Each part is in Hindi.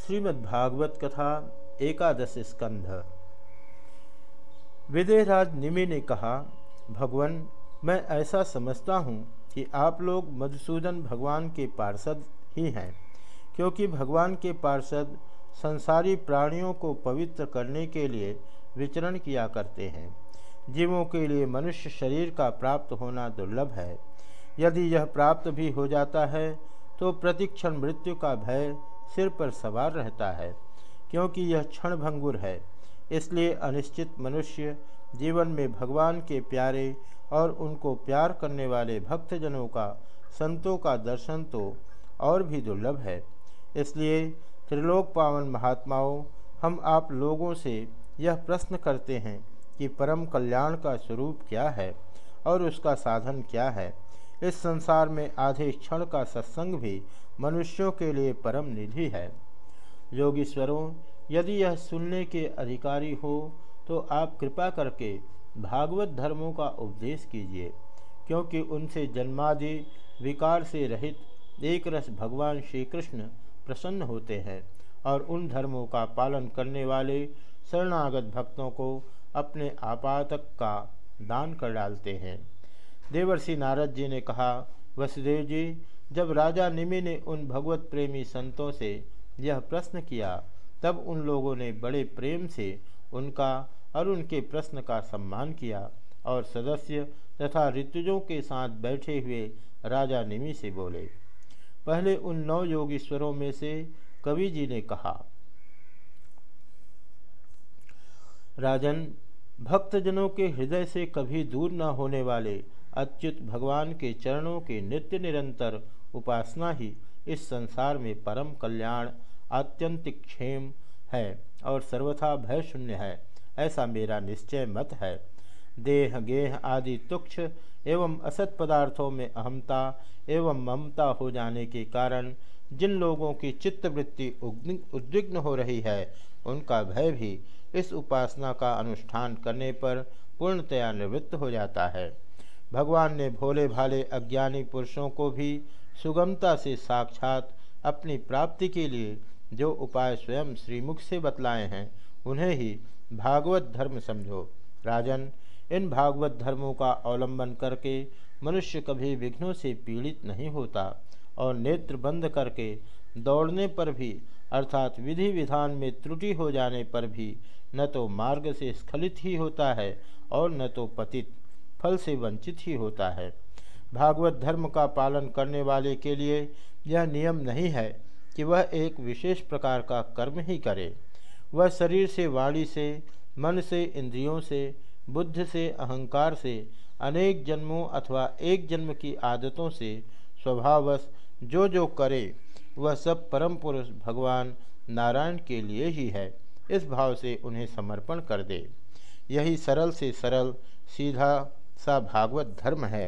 श्रीमद्भागवत कथा, एकादश स्कंध। विदेहराज निमि ने कहा, भगवान, मैं ऐसा समझता हूँ कि आप लोग मधुसूदन भगवान के पार्षद ही हैं, क्योंकि भगवान के पार्षद संसारी प्राणियों को पवित्र करने के लिए विचरण किया करते हैं। जीवों के लिए मनुष्य शरीर का प्राप्त होना दुर्लभ है। यदि यह प्राप्त भी हो जाता है तो प्रतिक्षण मृत्यु का भय सिर पर सवार रहता है, क्योंकि यह क्षण भंगुर है। इसलिए अनिश्चित मनुष्य जीवन में भगवान के प्यारे और उनको प्यार करने वाले भक्तजनों का, संतों का दर्शन तो और भी दुर्लभ है। इसलिए त्रिलोक पावन महात्माओं, हम आप लोगों से यह प्रश्न करते हैं कि परम कल्याण का स्वरूप क्या है और उसका साधन क्या है? इस संसार में आधे क्षण का सत्संग भी मनुष्यों के लिए परम निधि है। योगीश्वरों, यदि यह सुनने के अधिकारी हो तो आप कृपा करके भागवत धर्मों का उपदेश कीजिए, क्योंकि उनसे जन्मादि विकार से रहित एक रस भगवान श्री कृष्ण प्रसन्न होते हैं और उन धर्मों का पालन करने वाले शरणागत भक्तों को अपने आपातक का दान कर डालते हैं। देवर्षि नारद जी ने कहा, वसुदेव जी, जब राजा निमि ने उन भगवत प्रेमी संतों से यह प्रश्न किया, तब उन लोगों ने बड़े प्रेम से उनका और उनके प्रश्न का सम्मान किया और सदस्य तथा ऋतुजों के साथ बैठे हुए राजा निमि से बोले। पहले उन नौ योगीश्वरों में से कवि जी ने कहा, राजन, भक्तजनों के हृदय से कभी दूर न होने वाले अच्युत भगवान के चरणों के नित्य निरंतर उपासना ही इस संसार में परम कल्याण आत्यंतिक क्षेम है और सर्वथा भय शून्य है, ऐसा मेरा निश्चय मत है। देह, गेह आदि तुक्ष एवं असत पदार्थों में अहमता एवं ममता हो जाने के कारण जिन लोगों की चित्तवृत्ति उद्विग्न हो रही है, उनका भय भी इस उपासना का अनुष्ठान करने पर पूर्णतया निवृत्त हो जाता है। भगवान ने भोले भाले अज्ञानी पुरुषों को भी सुगमता से साक्षात अपनी प्राप्ति के लिए जो उपाय स्वयं श्रीमुख से बतलाए हैं, उन्हें ही भागवत धर्म समझो। राजन, इन भागवत धर्मों का अवलंबन करके मनुष्य कभी विघ्नों से पीड़ित नहीं होता और नेत्र बंद करके दौड़ने पर भी, अर्थात विधि विधान में त्रुटि हो जाने पर भी, न तो मार्ग से स्खलित ही होता है और न तो पतित। फल से वंचित ही होता है। भागवत धर्म का पालन करने वाले के लिए यह नियम नहीं है कि वह एक विशेष प्रकार का कर्म ही करे। वह शरीर से, वाणी से, मन से, इंद्रियों से, बुद्ध से, अहंकार से, अनेक जन्मों अथवा एक जन्म की आदतों से स्वभावश जो जो करे, वह सब परम पुरुष भगवान नारायण के लिए ही है। इस भाव से उन्हें समर्पण कर दे। यही सरल से सरल, सीधा सा भागवत धर्म है।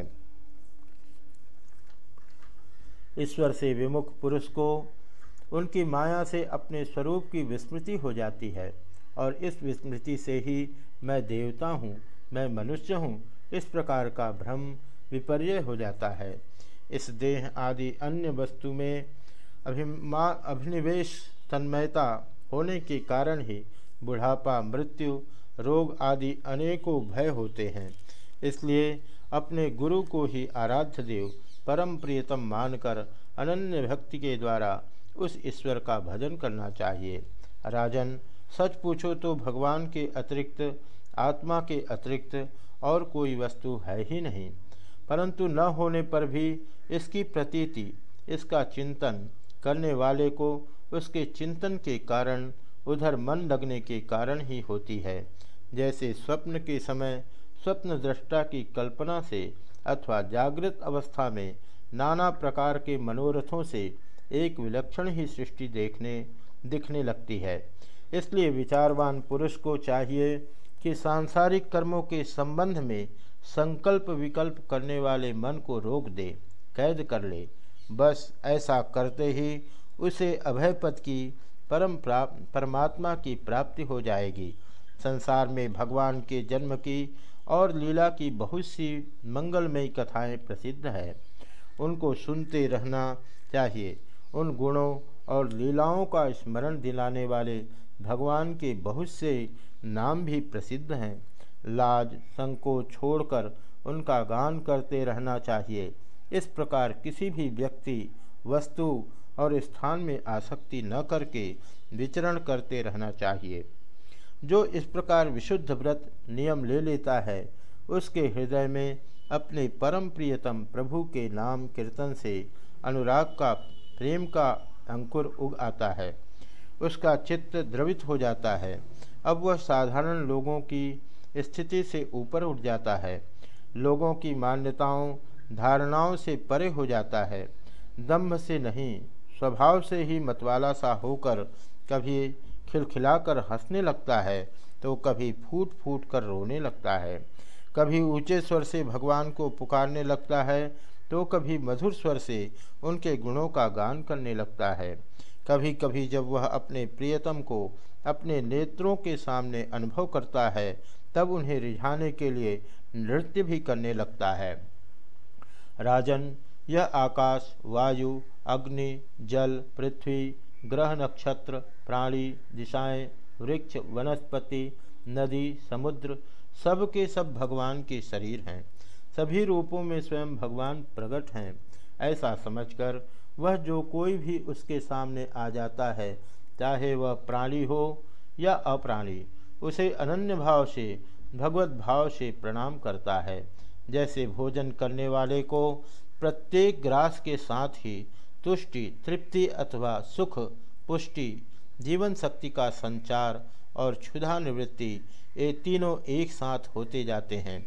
ईश्वर से विमुख पुरुष को उनकी माया से अपने स्वरूप की विस्मृति हो जाती है और इस विस्मृति से ही मैं देवता हूँ, मैं मनुष्य हूँ, इस प्रकार का भ्रम विपर्य हो जाता है। इस देह आदि अन्य वस्तु में अभिमा, अभिनिवेश तन्मयता होने के कारण ही बुढ़ापा, मृत्यु, रोग आदि अनेकों भय होते हैं। इसलिए अपने गुरु को ही आराध्य देव परम प्रियतम मानकर अनन्य भक्ति के द्वारा उस ईश्वर का भजन करना चाहिए। राजन, सच पूछो तो भगवान के अतिरिक्त, आत्मा के अतिरिक्त और कोई वस्तु है ही नहीं। परंतु न होने पर भी इसकी प्रतीति, इसका चिंतन करने वाले को उसके चिंतन के कारण उधर मन लगने के कारण ही होती है। जैसे स्वप्न के समय स्वप्न दृष्टा की कल्पना से अथवा जागृत अवस्था में नाना प्रकार के मनोरथों से एक विलक्षण ही सृष्टि देखने, दिखने लगती है। इसलिए विचारवान पुरुष को चाहिए कि सांसारिक कर्मों के संबंध में संकल्प विकल्प करने वाले मन को रोक दे, कैद कर ले। बस ऐसा करते ही उसे अभय पद की परम परमात्मा की प्राप्ति हो जाएगी। संसार में भगवान के जन्म की और लीला की बहुत सी मंगलमयी कथाएँ प्रसिद्ध है। उनको सुनते रहना चाहिए। उन गुणों और लीलाओं का स्मरण दिलाने वाले भगवान के बहुत से नाम भी प्रसिद्ध हैं। लाज, संकोच छोड़कर उनका गान करते रहना चाहिए। इस प्रकार किसी भी व्यक्ति, वस्तु और स्थान में आसक्ति न करके विचरण करते रहना चाहिए। जो इस प्रकार विशुद्ध व्रत नियम ले लेता है, उसके हृदय में अपने परम प्रियतम प्रभु के नाम कीर्तन से अनुराग का, प्रेम का अंकुर उग आता है। उसका चित्त द्रवित हो जाता है। अब वह साधारण लोगों की स्थिति से ऊपर उठ जाता है। लोगों की मान्यताओं, धारणाओं से परे हो जाता है। दम्भ से नहीं, स्वभाव से ही मतवाला सा होकर कभी खिलखिलाकर हंसने लगता है तो कभी फूट फूट कर रोने लगता है। कभी ऊँचे स्वर से भगवान को पुकारने लगता है तो कभी मधुर स्वर से उनके गुणों का गान करने लगता है। कभी कभी जब वह अपने प्रियतम को अपने नेत्रों के सामने अनुभव करता है, तब उन्हें रिझाने के लिए नृत्य भी करने लगता है। राजन, यह आकाश, वायु, अग्नि, जल, पृथ्वी ग्रह नक्षत्र, प्राणी, दिशाएँ, वृक्ष, वनस्पति, नदी, समुद्र सब के सब भगवान के शरीर हैं। सभी रूपों में स्वयं भगवान प्रकट हैं। ऐसा समझकर वह जो कोई भी उसके सामने आ जाता है, चाहे वह प्राणी हो या अप्राणी, उसे अनन्य भाव से, भगवत भाव से प्रणाम करता है। जैसे भोजन करने वाले को प्रत्येक ग्रास के साथ ही तुष्टि, तृप्ति अथवा सुख, पुष्टि, जीवन शक्ति का संचार और क्षुधा निवृत्ति ये तीनों एक साथ होते जाते हैं।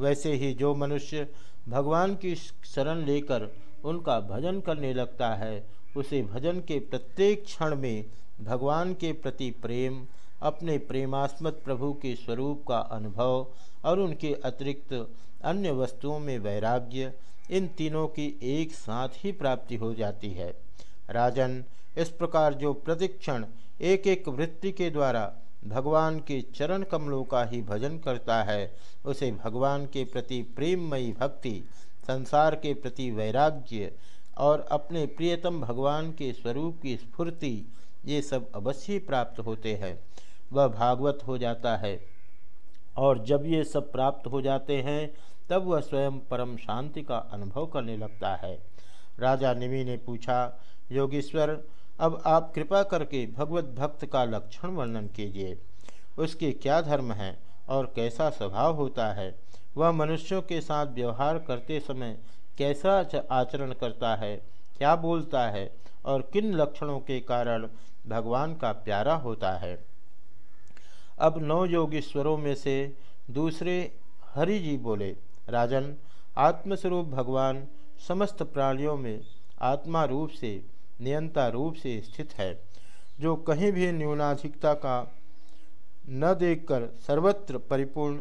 वैसे ही जो मनुष्य भगवान की शरण लेकर उनका भजन करने लगता है, उसे भजन के प्रत्येक क्षण में भगवान के प्रति प्रेम, अपने प्रेमास्मद प्रभु के स्वरूप का अनुभव और उनके अतिरिक्त अन्य वस्तुओं में वैराग्य इन तीनों की एक साथ ही प्राप्ति हो जाती है। राजन, इस प्रकार जो प्रतिक्षण एक एक वृत्ति के द्वारा भगवान के चरण कमलों का ही भजन करता है, उसे भगवान के प्रति प्रेममयी भक्ति, संसार के प्रति वैराग्य और अपने प्रियतम भगवान के स्वरूप की स्फूर्ति, ये सब अवश्य प्राप्त होते हैं। वह भागवत हो जाता है और जब ये सब प्राप्त हो जाते हैं तब वह स्वयं परम शांति का अनुभव करने लगता है। राजा निमि ने पूछा, योगीश्वर, अब आप कृपा करके भगवत भक्त का लक्षण वर्णन कीजिए। उसके क्या धर्म हैं और कैसा स्वभाव होता है? वह मनुष्यों के साथ व्यवहार करते समय कैसा आचरण करता है, क्या बोलता है और किन लक्षणों के कारण भगवान का प्यारा होता है? अब नौ योगेश्वरों में से दूसरे हरि जी बोले राजन, आत्मस्वरूप भगवान समस्त प्राणियों में आत्मा रूप से, नियंता रूप से स्थित है। जो कहीं भी न्यूनाधिकता का न देखकर सर्वत्र परिपूर्ण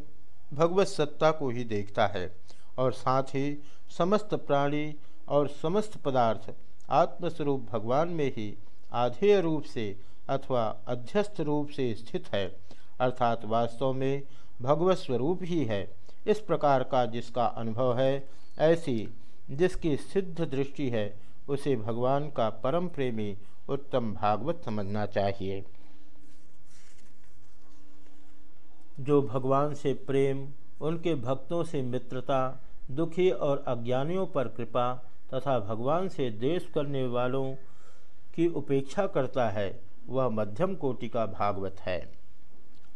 भगवत सत्ता को ही देखता है और साथ ही समस्त प्राणी और समस्त पदार्थ आत्मस्वरूप भगवान में ही आधेय रूप से अथवा अध्यस्त रूप से स्थित है, अर्थात वास्तव में भगवत स्वरूप ही है। इस प्रकार का जिसका अनुभव है, ऐसी जिसकी सिद्ध दृष्टि है, उसे भगवान का परम प्रेमी उत्तम भागवत समझना चाहिए। जो भगवान से प्रेम, उनके भक्तों से मित्रता, दुखी और अज्ञानियों पर कृपा तथा भगवान से देश करने वालों की उपेक्षा करता है, वह मध्यम कोटि का भागवत है।